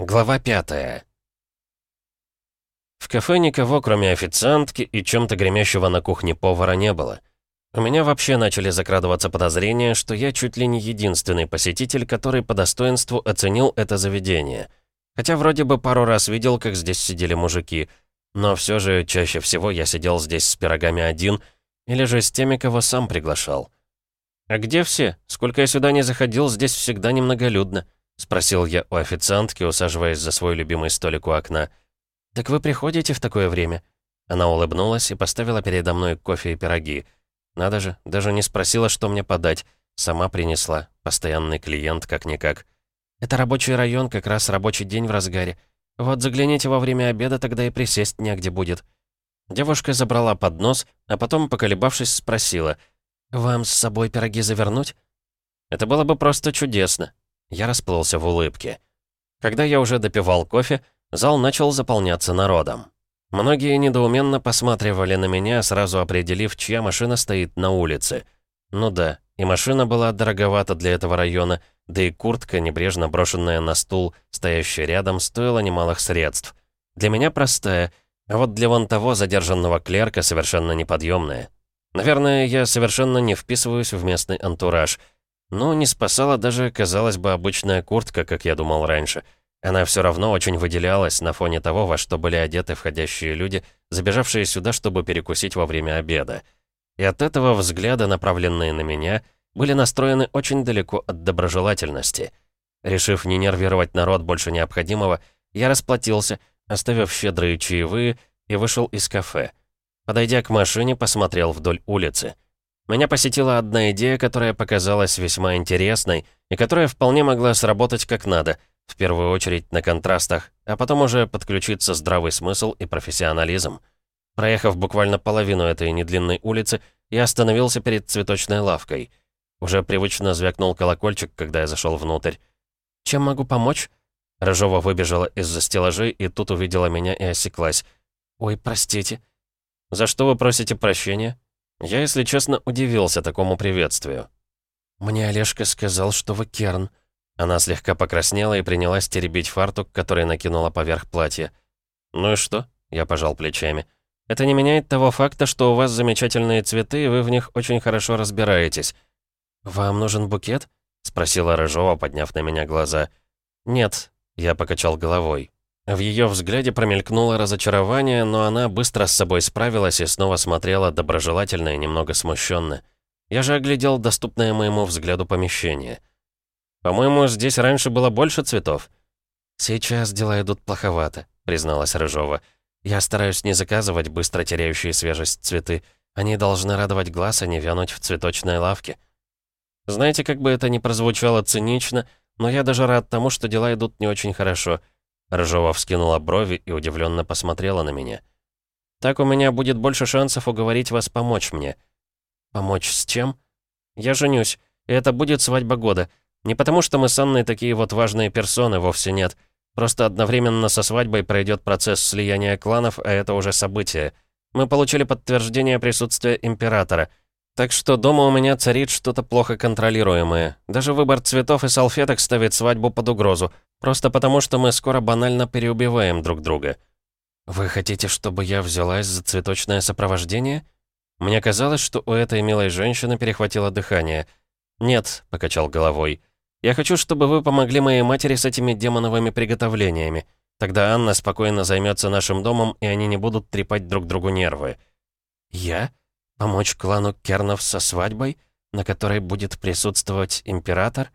Глава пятая. В кафе никого, кроме официантки и чем-то гремящего на кухне повара, не было. У меня вообще начали закрадываться подозрения, что я чуть ли не единственный посетитель, который по достоинству оценил это заведение. Хотя вроде бы пару раз видел, как здесь сидели мужики, но все же чаще всего я сидел здесь с пирогами один или же с теми, кого сам приглашал. «А где все? Сколько я сюда не заходил, здесь всегда немноголюдно», — спросил я у официантки, усаживаясь за свой любимый столик у окна. «Так вы приходите в такое время?» Она улыбнулась и поставила передо мной кофе и пироги. Надо же, даже не спросила, что мне подать. Сама принесла. Постоянный клиент, как-никак. «Это рабочий район, как раз рабочий день в разгаре. Вот загляните во время обеда, тогда и присесть негде будет». Девушка забрала поднос, а потом, поколебавшись, спросила. «Вам с собой пироги завернуть?» «Это было бы просто чудесно», я расплылся в улыбке. Когда я уже допивал кофе, зал начал заполняться народом. Многие недоуменно посматривали на меня, сразу определив, чья машина стоит на улице. Ну да, и машина была дороговата для этого района, да и куртка, небрежно брошенная на стул, стоящая рядом, стоила немалых средств. Для меня простая, а вот для вон того задержанного клерка совершенно неподъемная. Наверное, я совершенно не вписываюсь в местный антураж — но не спасала даже, казалось бы, обычная куртка, как я думал раньше. Она все равно очень выделялась на фоне того, во что были одеты входящие люди, забежавшие сюда, чтобы перекусить во время обеда. И от этого взгляда, направленные на меня, были настроены очень далеко от доброжелательности. Решив не нервировать народ больше необходимого, я расплатился, оставив щедрые чаевые, и вышел из кафе. Подойдя к машине, посмотрел вдоль улицы. Меня посетила одна идея, которая показалась весьма интересной и которая вполне могла сработать как надо, в первую очередь на контрастах, а потом уже подключиться здравый смысл и профессионализм. Проехав буквально половину этой недлинной улицы, я остановился перед цветочной лавкой. Уже привычно звякнул колокольчик, когда я зашел внутрь. «Чем могу помочь?» Рыжова выбежала из-за стеллажей и тут увидела меня и осеклась. «Ой, простите». «За что вы просите прощения?» Я, если честно, удивился такому приветствию. «Мне Олежка сказал, что вы Керн». Она слегка покраснела и принялась теребить фартук, который накинула поверх платья. «Ну и что?» — я пожал плечами. «Это не меняет того факта, что у вас замечательные цветы, и вы в них очень хорошо разбираетесь». «Вам нужен букет?» — спросила Рыжова, подняв на меня глаза. «Нет», — я покачал головой. В ее взгляде промелькнуло разочарование, но она быстро с собой справилась и снова смотрела доброжелательно и немного смущенно. Я же оглядел доступное моему взгляду помещение. «По-моему, здесь раньше было больше цветов». «Сейчас дела идут плоховато», — призналась Рыжова. «Я стараюсь не заказывать быстро теряющие свежесть цветы. Они должны радовать глаз, а не вянуть в цветочной лавке». Знаете, как бы это ни прозвучало цинично, но я даже рад тому, что дела идут не очень хорошо — Рыжова вскинула брови и удивленно посмотрела на меня. «Так у меня будет больше шансов уговорить вас помочь мне». «Помочь с чем?» «Я женюсь, и это будет свадьба года. Не потому, что мы с Анной такие вот важные персоны, вовсе нет. Просто одновременно со свадьбой пройдет процесс слияния кланов, а это уже событие. Мы получили подтверждение присутствия императора. Так что дома у меня царит что-то плохо контролируемое. Даже выбор цветов и салфеток ставит свадьбу под угрозу. Просто потому, что мы скоро банально переубиваем друг друга. Вы хотите, чтобы я взялась за цветочное сопровождение? Мне казалось, что у этой милой женщины перехватило дыхание. Нет, покачал головой. Я хочу, чтобы вы помогли моей матери с этими демоновыми приготовлениями. Тогда Анна спокойно займется нашим домом, и они не будут трепать друг другу нервы. Я? Помочь клану Кернов со свадьбой, на которой будет присутствовать император?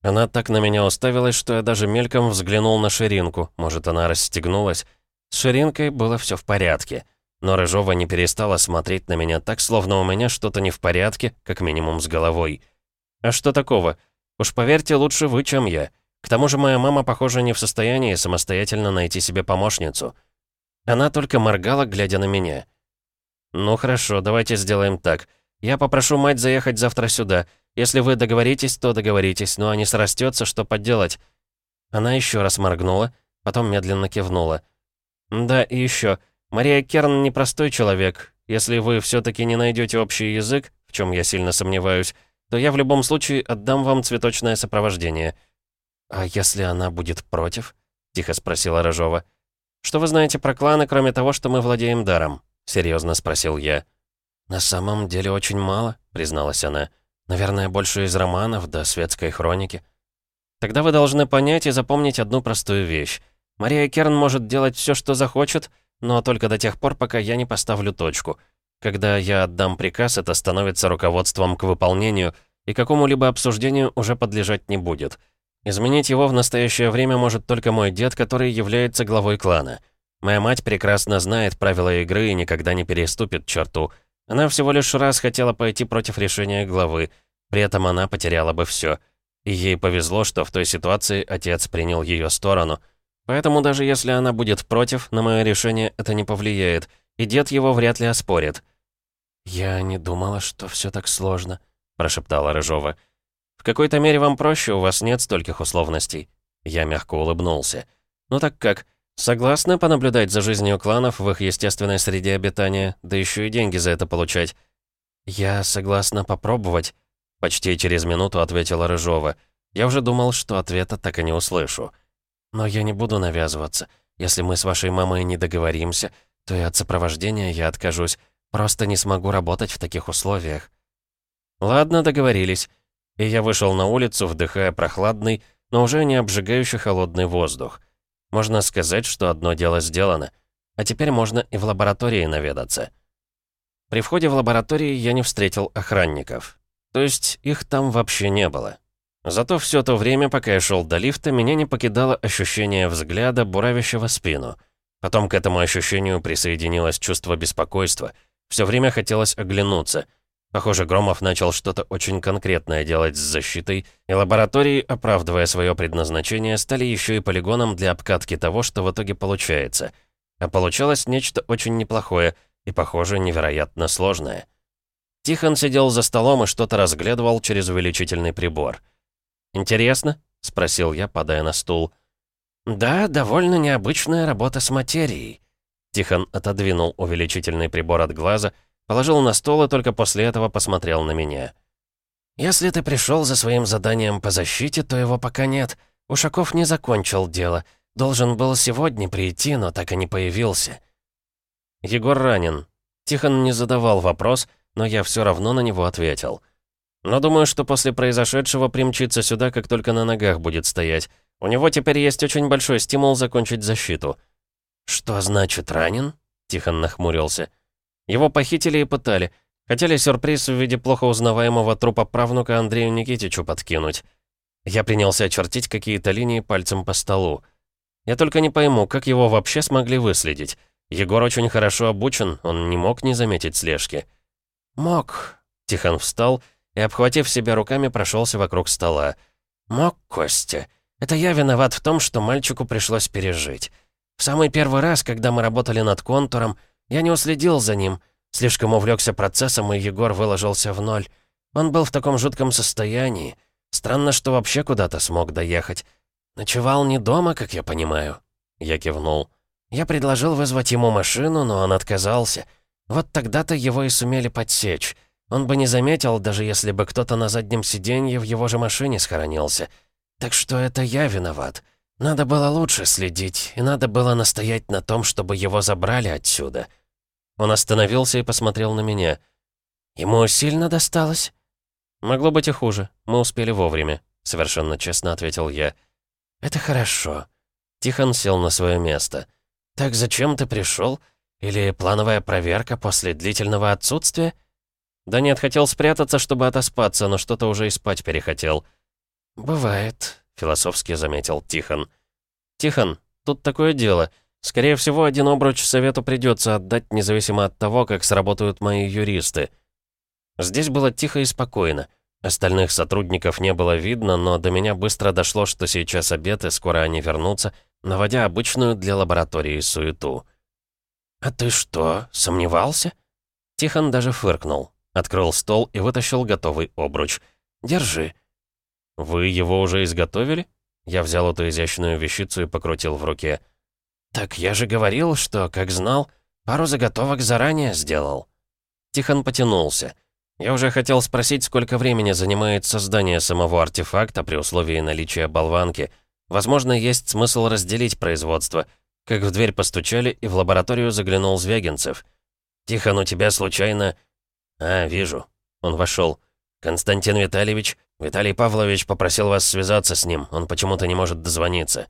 Она так на меня уставилась, что я даже мельком взглянул на ширинку. Может, она расстегнулась. С ширинкой было все в порядке. Но Рыжова не перестала смотреть на меня так, словно у меня что-то не в порядке, как минимум с головой. А что такого? Уж поверьте, лучше вы, чем я. К тому же моя мама, похоже, не в состоянии самостоятельно найти себе помощницу. Она только моргала, глядя на меня. «Ну хорошо, давайте сделаем так. Я попрошу мать заехать завтра сюда. Если вы договоритесь, то договоритесь, но не срастется, что поделать». Она еще раз моргнула, потом медленно кивнула. «Да, и еще. Мария Керн непростой человек. Если вы все-таки не найдете общий язык, в чем я сильно сомневаюсь, то я в любом случае отдам вам цветочное сопровождение». «А если она будет против?» тихо спросила Рыжова. «Что вы знаете про кланы, кроме того, что мы владеем даром?» — серьезно спросил я. «На самом деле очень мало», — призналась она. «Наверное, больше из романов до светской хроники». «Тогда вы должны понять и запомнить одну простую вещь. Мария Керн может делать все, что захочет, но только до тех пор, пока я не поставлю точку. Когда я отдам приказ, это становится руководством к выполнению, и какому-либо обсуждению уже подлежать не будет. Изменить его в настоящее время может только мой дед, который является главой клана. Моя мать прекрасно знает правила игры и никогда не переступит черту. Она всего лишь раз хотела пойти против решения главы, при этом она потеряла бы все. И ей повезло, что в той ситуации отец принял ее сторону — Поэтому даже если она будет против, на мое решение это не повлияет, и дед его вряд ли оспорит». «Я не думала, что все так сложно», — прошептала Рыжова. «В какой-то мере вам проще, у вас нет стольких условностей». Я мягко улыбнулся. «Ну так как? Согласны понаблюдать за жизнью кланов в их естественной среде обитания, да еще и деньги за это получать?» «Я согласна попробовать», — почти через минуту ответила Рыжова. «Я уже думал, что ответа так и не услышу». Но я не буду навязываться. Если мы с вашей мамой не договоримся, то и от сопровождения я откажусь. Просто не смогу работать в таких условиях». «Ладно, договорились». И я вышел на улицу, вдыхая прохладный, но уже не обжигающий холодный воздух. Можно сказать, что одно дело сделано. А теперь можно и в лаборатории наведаться. При входе в лаборатории я не встретил охранников. То есть их там вообще не было. Зато все то время, пока я шел до лифта, меня не покидало ощущение взгляда, буравящего спину. Потом к этому ощущению присоединилось чувство беспокойства. Все время хотелось оглянуться. Похоже, Громов начал что-то очень конкретное делать с защитой, и лаборатории, оправдывая свое предназначение, стали еще и полигоном для обкатки того, что в итоге получается. А получалось нечто очень неплохое и, похоже, невероятно сложное. Тихон сидел за столом и что-то разглядывал через увеличительный прибор — «Интересно?» — спросил я, падая на стул. «Да, довольно необычная работа с материей». Тихон отодвинул увеличительный прибор от глаза, положил на стол и только после этого посмотрел на меня. «Если ты пришел за своим заданием по защите, то его пока нет. Ушаков не закончил дело. Должен был сегодня прийти, но так и не появился». «Егор ранен». Тихон не задавал вопрос, но я все равно на него ответил. Но думаю, что после произошедшего примчится сюда, как только на ногах будет стоять. У него теперь есть очень большой стимул закончить защиту». «Что значит ранен?» — Тихон нахмурился. «Его похитили и пытали. Хотели сюрприз в виде плохо узнаваемого трупа правнука Андрею Никитичу подкинуть. Я принялся очертить какие-то линии пальцем по столу. Я только не пойму, как его вообще смогли выследить. Егор очень хорошо обучен, он не мог не заметить слежки». «Мог». Тихон встал и, обхватив себя руками, прошелся вокруг стола. «Мог, Костя. Это я виноват в том, что мальчику пришлось пережить. В самый первый раз, когда мы работали над контуром, я не уследил за ним. Слишком увлекся процессом, и Егор выложился в ноль. Он был в таком жутком состоянии. Странно, что вообще куда-то смог доехать. Ночевал не дома, как я понимаю». Я кивнул. Я предложил вызвать ему машину, но он отказался. Вот тогда-то его и сумели подсечь. Он бы не заметил, даже если бы кто-то на заднем сиденье в его же машине схоронился. Так что это я виноват. Надо было лучше следить, и надо было настоять на том, чтобы его забрали отсюда. Он остановился и посмотрел на меня. «Ему сильно досталось?» «Могло быть и хуже. Мы успели вовремя», — совершенно честно ответил я. «Это хорошо». Тихон сел на свое место. «Так зачем ты пришел? Или плановая проверка после длительного отсутствия?» «Да нет, хотел спрятаться, чтобы отоспаться, но что-то уже и спать перехотел». «Бывает», — философски заметил Тихон. «Тихон, тут такое дело. Скорее всего, один обруч совету придется отдать, независимо от того, как сработают мои юристы». Здесь было тихо и спокойно. Остальных сотрудников не было видно, но до меня быстро дошло, что сейчас обед, и скоро они вернутся, наводя обычную для лаборатории суету. «А ты что, сомневался?» Тихон даже фыркнул. Открыл стол и вытащил готовый обруч. «Держи». «Вы его уже изготовили?» Я взял эту изящную вещицу и покрутил в руке. «Так я же говорил, что, как знал, пару заготовок заранее сделал». Тихон потянулся. Я уже хотел спросить, сколько времени занимает создание самого артефакта при условии наличия болванки, Возможно, есть смысл разделить производство. Как в дверь постучали, и в лабораторию заглянул Звягинцев. «Тихон, у тебя случайно...» «А, вижу». Он вошел. «Константин Витальевич, Виталий Павлович попросил вас связаться с ним. Он почему-то не может дозвониться».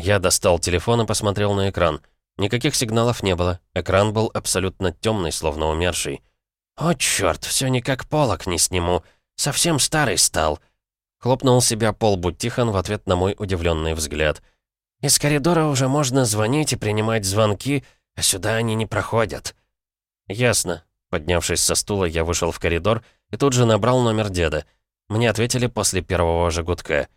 Я достал телефон и посмотрел на экран. Никаких сигналов не было. Экран был абсолютно темный, словно умерший. «О, черт, все никак полок не сниму. Совсем старый стал». Хлопнул себя пол лбу Тихон в ответ на мой удивленный взгляд. «Из коридора уже можно звонить и принимать звонки, а сюда они не проходят». «Ясно». Поднявшись со стула, я вышел в коридор и тут же набрал номер деда. Мне ответили после первого же гудка.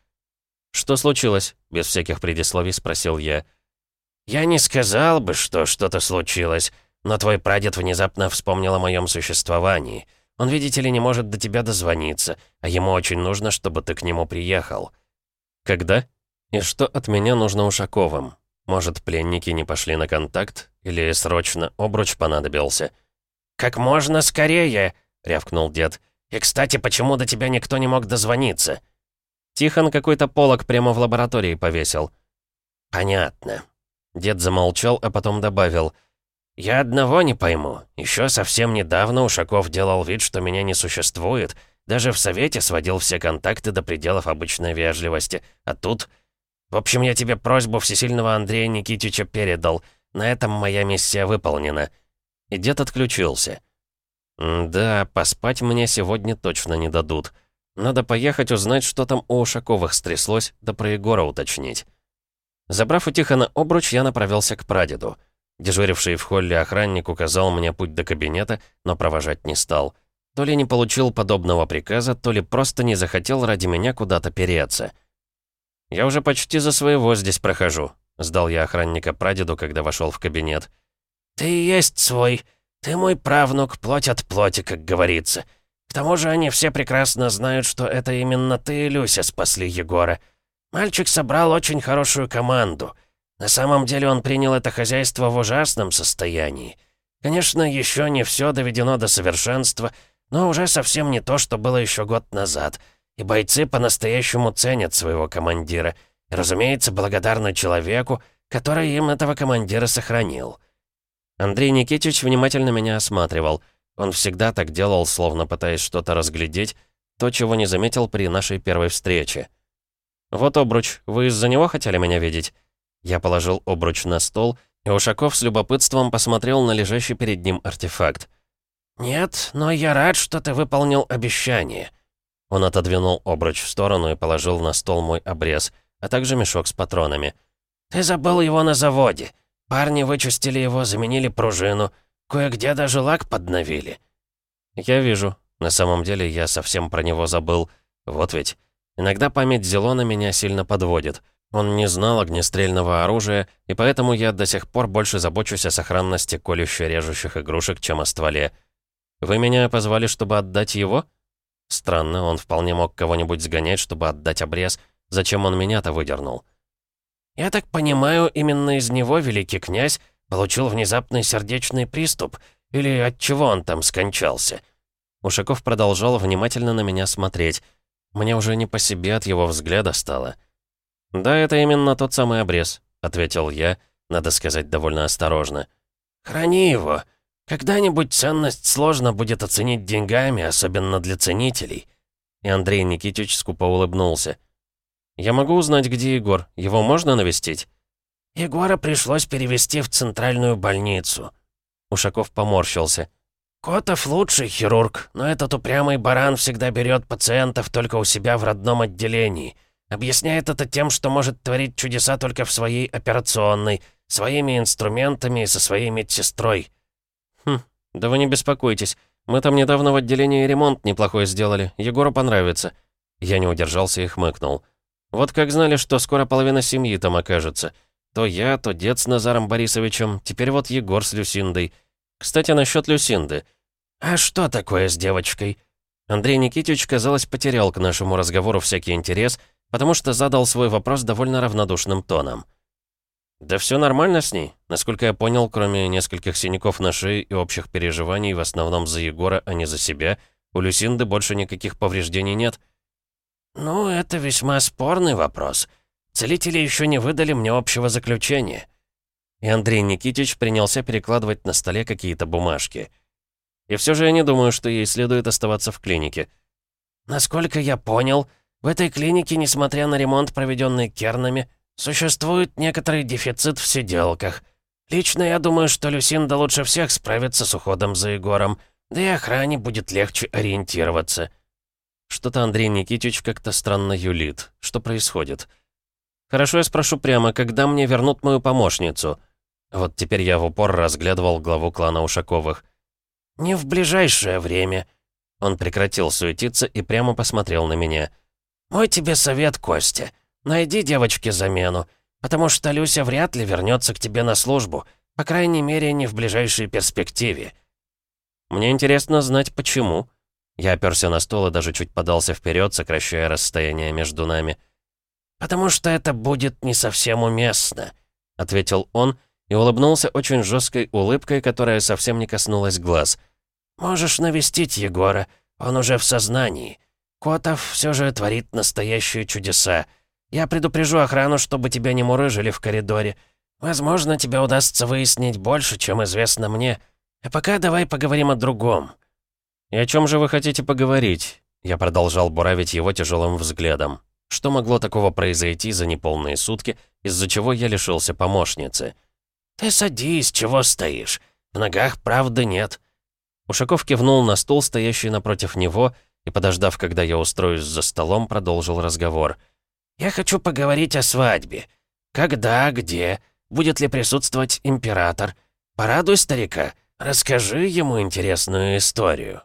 «Что случилось?» — без всяких предисловий спросил я. «Я не сказал бы, что что-то случилось, но твой прадед внезапно вспомнил о моем существовании. Он, видите ли, не может до тебя дозвониться, а ему очень нужно, чтобы ты к нему приехал». «Когда? И что от меня нужно Ушаковым? Может, пленники не пошли на контакт? Или срочно обруч понадобился?» «Как можно скорее!» — рявкнул дед. «И, кстати, почему до тебя никто не мог дозвониться?» Тихон какой-то полок прямо в лаборатории повесил. «Понятно». Дед замолчал, а потом добавил. «Я одного не пойму. Еще совсем недавно Ушаков делал вид, что меня не существует. Даже в совете сводил все контакты до пределов обычной вежливости. А тут... В общем, я тебе просьбу всесильного Андрея Никитича передал. На этом моя миссия выполнена». И дед отключился. «Да, поспать мне сегодня точно не дадут. Надо поехать узнать, что там у Ушаковых стряслось, да про Егора уточнить». Забрав у Тихона обруч, я направился к прадеду. Дежуривший в холле охранник указал мне путь до кабинета, но провожать не стал. То ли не получил подобного приказа, то ли просто не захотел ради меня куда-то переться. «Я уже почти за своего здесь прохожу», — сдал я охранника прадеду, когда вошел в кабинет. «Ты есть свой. Ты мой правнук, плоть от плоти, как говорится. К тому же они все прекрасно знают, что это именно ты и Люся спасли Егора. Мальчик собрал очень хорошую команду. На самом деле он принял это хозяйство в ужасном состоянии. Конечно, еще не все доведено до совершенства, но уже совсем не то, что было еще год назад. И бойцы по-настоящему ценят своего командира. И, разумеется, благодарны человеку, который им этого командира сохранил. Андрей Никитич внимательно меня осматривал. Он всегда так делал, словно пытаясь что-то разглядеть, то, чего не заметил при нашей первой встрече. «Вот обруч. Вы из-за него хотели меня видеть?» Я положил обруч на стол, и Ушаков с любопытством посмотрел на лежащий перед ним артефакт. «Нет, но я рад, что ты выполнил обещание». Он отодвинул обруч в сторону и положил на стол мой обрез, а также мешок с патронами. «Ты забыл его на заводе. Парни вычистили его, заменили пружину. Кое-где даже лак подновили». «Я вижу. На самом деле я совсем про него забыл. Вот ведь. Иногда память Зелона меня сильно подводит. Он не знал огнестрельного оружия, и поэтому я до сих пор больше забочусь о сохранности колюще-режущих игрушек, чем о стволе. Вы меня позвали, чтобы отдать его? Странно, он вполне мог кого-нибудь сгонять, чтобы отдать обрез. Зачем он меня-то выдернул? «Я так понимаю, именно из него великий князь получил внезапный сердечный приступ? Или от чего он там скончался?» Ушаков продолжал внимательно на меня смотреть. Мне уже не по себе от его взгляда стало. «Да, это именно тот самый обрез», — ответил я, надо сказать, довольно осторожно. «Храни его. Когда-нибудь ценность сложно будет оценить деньгами, особенно для ценителей». И Андрей Никитич скупо улыбнулся. «Я могу узнать, где Егор? Его можно навестить?» «Егора пришлось перевести в центральную больницу». Ушаков поморщился. «Котов лучший хирург, но этот упрямый баран всегда берет пациентов только у себя в родном отделении». Объясняет это тем, что может творить чудеса только в своей операционной, своими инструментами и со своей медсестрой. Хм, да вы не беспокойтесь. Мы там недавно в отделении ремонт неплохой сделали. Егору понравится. Я не удержался и хмыкнул. Вот как знали, что скоро половина семьи там окажется. То я, то дед с Назаром Борисовичем, теперь вот Егор с Люсиндой. Кстати, насчет Люсинды. А что такое с девочкой? Андрей Никитич, казалось, потерял к нашему разговору всякий интерес — потому что задал свой вопрос довольно равнодушным тоном. «Да все нормально с ней. Насколько я понял, кроме нескольких синяков на шее и общих переживаний, в основном за Егора, а не за себя, у Люсинды больше никаких повреждений нет». «Ну, это весьма спорный вопрос. Целители еще не выдали мне общего заключения». И Андрей Никитич принялся перекладывать на столе какие-то бумажки. И все же я не думаю, что ей следует оставаться в клинике. Насколько я понял, в этой клинике, несмотря на ремонт, проведенный Кернами, существует некоторый дефицит в сиделках. Лично я думаю, что Люсинда лучше всех справится с уходом за Егором, да и охране будет легче ориентироваться. Что-то Андрей Никитич как-то странно юлит. Что происходит? Хорошо, я спрошу прямо, когда мне вернут мою помощницу? Вот теперь я в упор разглядывал главу клана Ушаковых. «Не в ближайшее время». Он прекратил суетиться и прямо посмотрел на меня. «Мой тебе совет, Костя. Найди девочке замену, потому что Люся вряд ли вернется к тебе на службу, по крайней мере, не в ближайшей перспективе». «Мне интересно знать, почему». Я оперся на стол и даже чуть подался вперед, сокращая расстояние между нами. «Потому что это будет не совсем уместно», — ответил он, — и улыбнулся очень жесткой улыбкой, которая совсем не коснулась глаз. «Можешь навестить Егора, он уже в сознании. Котов все же творит настоящие чудеса. Я предупрежу охрану, чтобы тебя не мурыжили в коридоре. Возможно, тебе удастся выяснить больше, чем известно мне. А пока давай поговорим о другом». «И о чем же вы хотите поговорить?» Я продолжал буравить его тяжелым взглядом. Что могло такого произойти за неполные сутки, из-за чего я лишился помощницы?» «Ты садись, чего стоишь? В ногах правды нет». Ушаков кивнул на стул, стоящий напротив него, и, подождав, когда я устроюсь за столом, продолжил разговор. «Я хочу поговорить о свадьбе. Когда, где? Будет ли присутствовать император? Порадуй старика, расскажи ему интересную историю».